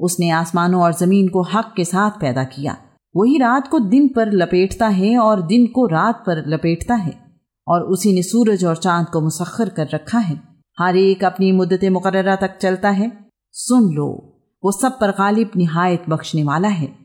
उसने आसमानों और ज़मीन को हक के साथ पैदा किया। वही रात को दिन पर लपेटता है और दिन को रात पर लपेटता है, और उसी ने सूरज और चाँद को मुसखर कर रखा है। हर एक अपनी मुद्दत मुकर्रा तक चलता है। सुन लो, वो सब पर गालिब नहायत बख्शने वाला है।